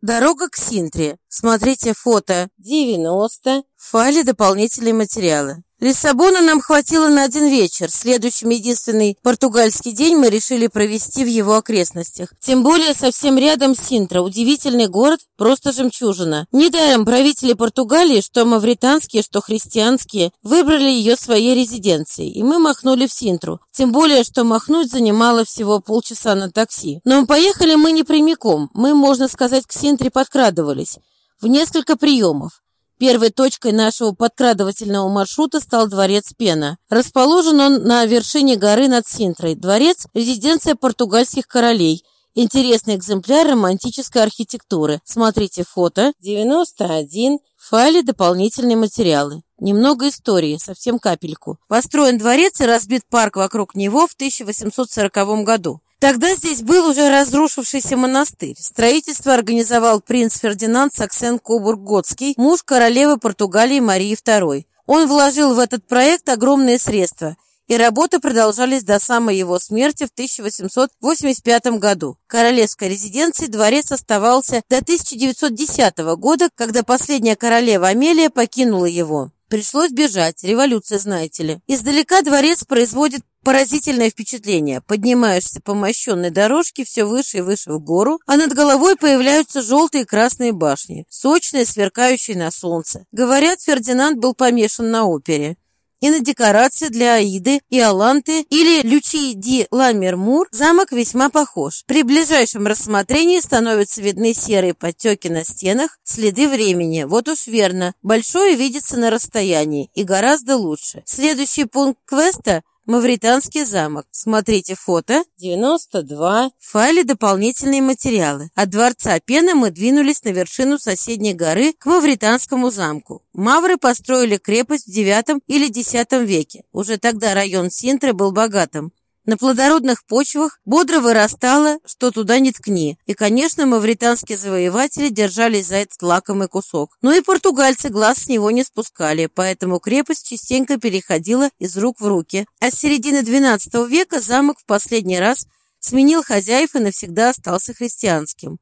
Дорога к Синтре. Смотрите фото 90. В файле дополнительные материалы. Лиссабона нам хватило на один вечер. Следующий единственный португальский день мы решили провести в его окрестностях. Тем более совсем рядом Синтра. Удивительный город, просто жемчужина. Недаром правители Португалии, что мавританские, что христианские, выбрали ее своей резиденцией. И мы махнули в Синтру. Тем более, что махнуть занимало всего полчаса на такси. Но поехали мы не прямиком. Мы, можно сказать, к Синтре подкрадывались. В несколько приемов. Первой точкой нашего подкрадывательного маршрута стал дворец Пена. Расположен он на вершине горы над Синтрой. Дворец – резиденция португальских королей. Интересный экземпляр романтической архитектуры. Смотрите фото 91. В файле дополнительные материалы. Немного истории, совсем капельку. Построен дворец и разбит парк вокруг него в 1840 году. Тогда здесь был уже разрушившийся монастырь. Строительство организовал принц Фердинанд Саксен-Кобург-Готский, муж королевы Португалии Марии II. Он вложил в этот проект огромные средства, и работы продолжались до самой его смерти в 1885 году. Королевской резиденцией дворец оставался до 1910 года, когда последняя королева Амелия покинула его. Пришлось бежать, революция, знаете ли. Издалека дворец производит Поразительное впечатление. Поднимаешься по мощенной дорожке все выше и выше в гору, а над головой появляются желтые и красные башни, сочные, сверкающие на солнце. Говорят, Фердинанд был помешан на опере. И на декорации для Аиды и Аланты или Лючи ди Ламермур замок весьма похож. При ближайшем рассмотрении становятся видны серые подтеки на стенах, следы времени. Вот уж верно, большое видится на расстоянии и гораздо лучше. Следующий пункт квеста Мавританский замок. Смотрите фото 92. В файле дополнительные материалы. От дворца Пена мы двинулись на вершину соседней горы к Мавританскому замку. Мавры построили крепость в IX или X веке. Уже тогда район Синтры был богатым. На плодородных почвах бодро вырастало, что туда не ткни. И, конечно, мавританские завоеватели держались за этот лакомый кусок. Но и португальцы глаз с него не спускали, поэтому крепость частенько переходила из рук в руки. А с середины XII века замок в последний раз сменил хозяев и навсегда остался христианским.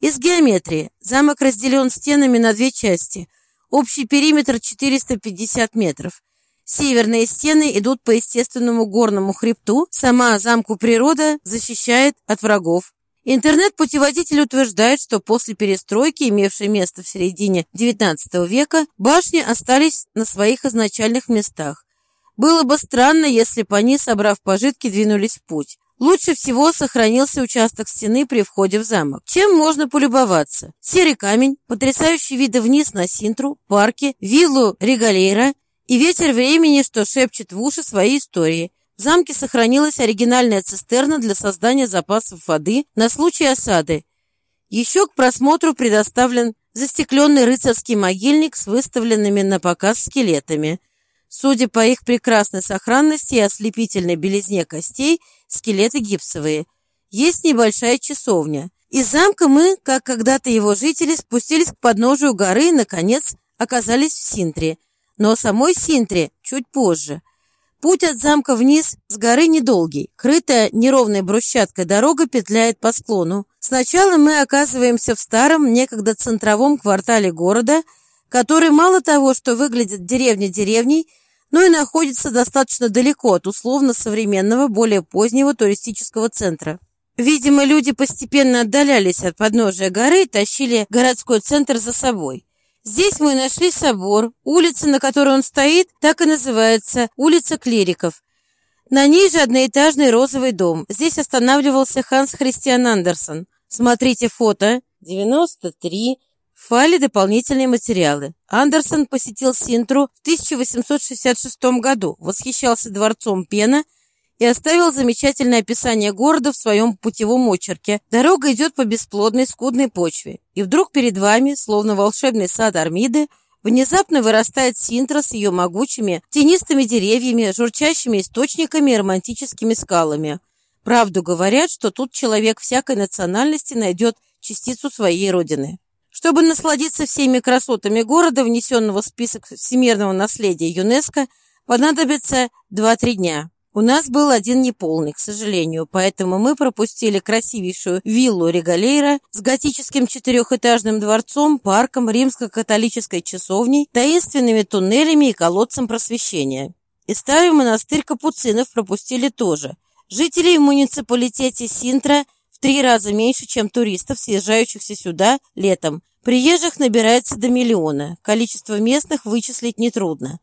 Из геометрии замок разделен стенами на две части. Общий периметр 450 метров. Северные стены идут по естественному горному хребту, сама замку природа защищает от врагов. Интернет-путеводитель утверждает, что после перестройки, имевшей место в середине XIX века, башни остались на своих изначальных местах. Было бы странно, если бы они, собрав пожитки, двинулись в путь. Лучше всего сохранился участок стены при входе в замок. Чем можно полюбоваться? Серый камень, потрясающие виды вниз на Синтру, парки, виллу Регалейра и ветер времени, что шепчет в уши свои истории. В замке сохранилась оригинальная цистерна для создания запасов воды на случай осады. Еще к просмотру предоставлен застекленный рыцарский могильник с выставленными на показ скелетами. Судя по их прекрасной сохранности и ослепительной белизне костей, скелеты гипсовые. Есть небольшая часовня. Из замка мы, как когда-то его жители, спустились к подножию горы и, наконец, оказались в Синтре – но самой Синтре чуть позже. Путь от замка вниз с горы недолгий. Крытая неровной брусчаткой дорога петляет по склону. Сначала мы оказываемся в старом, некогда центровом квартале города, который мало того, что выглядит деревня деревней, но и находится достаточно далеко от условно-современного, более позднего туристического центра. Видимо, люди постепенно отдалялись от подножия горы и тащили городской центр за собой. Здесь мы нашли собор. Улица, на которой он стоит, так и называется – улица клириков. На ней же одноэтажный розовый дом. Здесь останавливался Ханс Христиан Андерсон. Смотрите фото 93. В файле дополнительные материалы. Андерсон посетил Синтру в 1866 году, восхищался дворцом Пена – и оставил замечательное описание города в своем путевом очерке. Дорога идет по бесплодной, скудной почве. И вдруг перед вами, словно волшебный сад Армиды, внезапно вырастает Синтра с ее могучими, тенистыми деревьями, журчащими источниками и романтическими скалами. Правду говорят, что тут человек всякой национальности найдет частицу своей родины. Чтобы насладиться всеми красотами города, внесенного в список всемирного наследия ЮНЕСКО, понадобится 2-3 дня. У нас был один неполный, к сожалению, поэтому мы пропустили красивейшую виллу Регалейра с готическим четырехэтажным дворцом, парком, римско-католической часовней, таинственными туннелями и колодцем просвещения. И старый монастырь капуцинов пропустили тоже. Жителей в муниципалитете Синтра в три раза меньше, чем туристов, съезжающихся сюда летом. Приезжих набирается до миллиона. Количество местных вычислить нетрудно.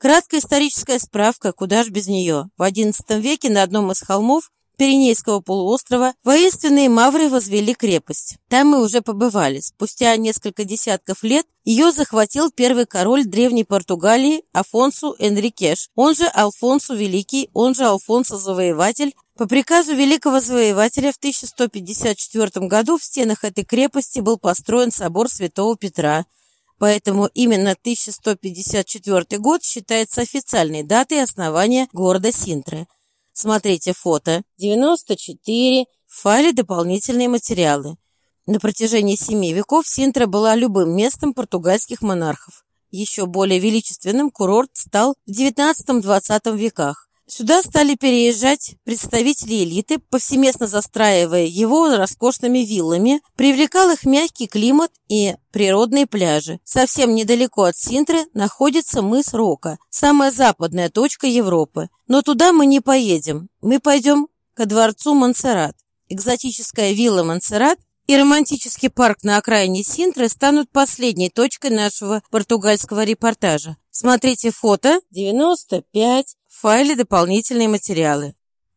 Краткая историческая справка, куда ж без нее. В XI веке на одном из холмов Пиренейского полуострова воинственные мавры возвели крепость. Там мы уже побывали. Спустя несколько десятков лет ее захватил первый король древней Португалии Афонсу Энрикеш, он же Алфонсу Великий, он же Алфонсо Завоеватель. По приказу великого завоевателя в 1154 году в стенах этой крепости был построен собор Святого Петра – Поэтому именно 1154 год считается официальной датой основания города Синтры. Смотрите фото 94, в файле дополнительные материалы. На протяжении семи веков Синтра была любым местом португальских монархов. Еще более величественным курорт стал в XIX-XX веках. Сюда стали переезжать представители элиты, повсеместно застраивая его роскошными виллами. Привлекал их мягкий климат и природные пляжи. Совсем недалеко от Синтры находится мыс Рока, самая западная точка Европы. Но туда мы не поедем. Мы пойдем ко дворцу Монсеррат. Экзотическая вилла Монсеррат и романтический парк на окраине Синтры станут последней точкой нашего португальского репортажа. Смотрите фото 95 в «Дополнительные материалы».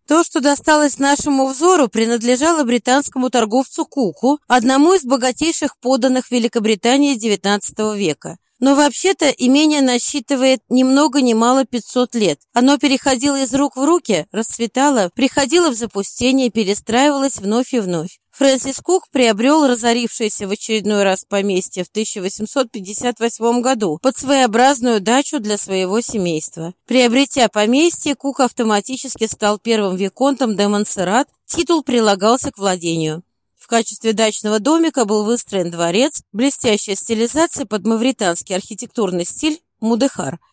То, что досталось нашему взору, принадлежало британскому торговцу Куку, одному из богатейших подданных Великобритании XIX века. Но вообще-то имение насчитывает ни много ни мало 500 лет. Оно переходило из рук в руки, расцветало, приходило в запустение, перестраивалось вновь и вновь. Фрэнсис Кук приобрел разорившееся в очередной раз поместье в 1858 году под своеобразную дачу для своего семейства. Приобретя поместье, Кук автоматически стал первым виконтом де Монсеррат, титул прилагался к владению. В качестве дачного домика был выстроен дворец, блестящая стилизация под мавританский архитектурный стиль Мудехар –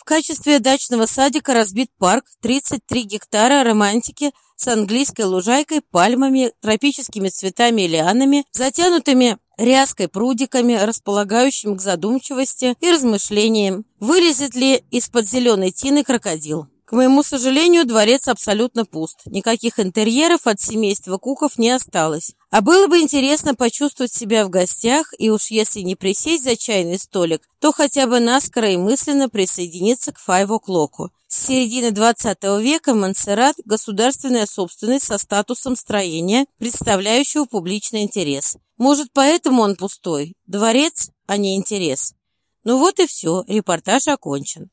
в качестве дачного садика разбит парк 33 гектара романтики с английской лужайкой, пальмами, тропическими цветами и лианами, затянутыми ряской прудиками, располагающим к задумчивости и размышлениям, вылезет ли из-под зеленой тины крокодил. К моему сожалению, дворец абсолютно пуст. Никаких интерьеров от семейства Куков не осталось. А было бы интересно почувствовать себя в гостях, и уж если не присесть за чайный столик, то хотя бы наскоро и мысленно присоединиться к файв-о'клоку. С середины 20 века Монсеррат – государственная собственность со статусом строения, представляющего публичный интерес. Может, поэтому он пустой? Дворец, а не интерес. Ну вот и все, репортаж окончен.